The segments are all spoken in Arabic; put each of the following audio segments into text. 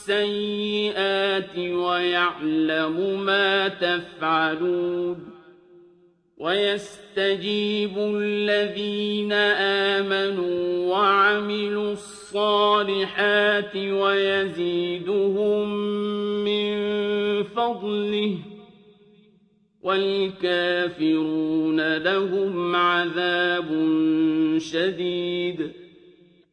السيئات ويعلم ما تفعلون ويستجيب الذين آمنوا وعملوا الصالحات ويزيدهم من فضله والكافرون لهم عذاب شديد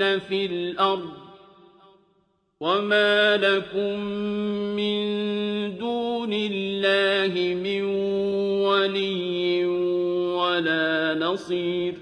بمعجزين في الأرض وما لكم من دون الله من ولي ولا نصير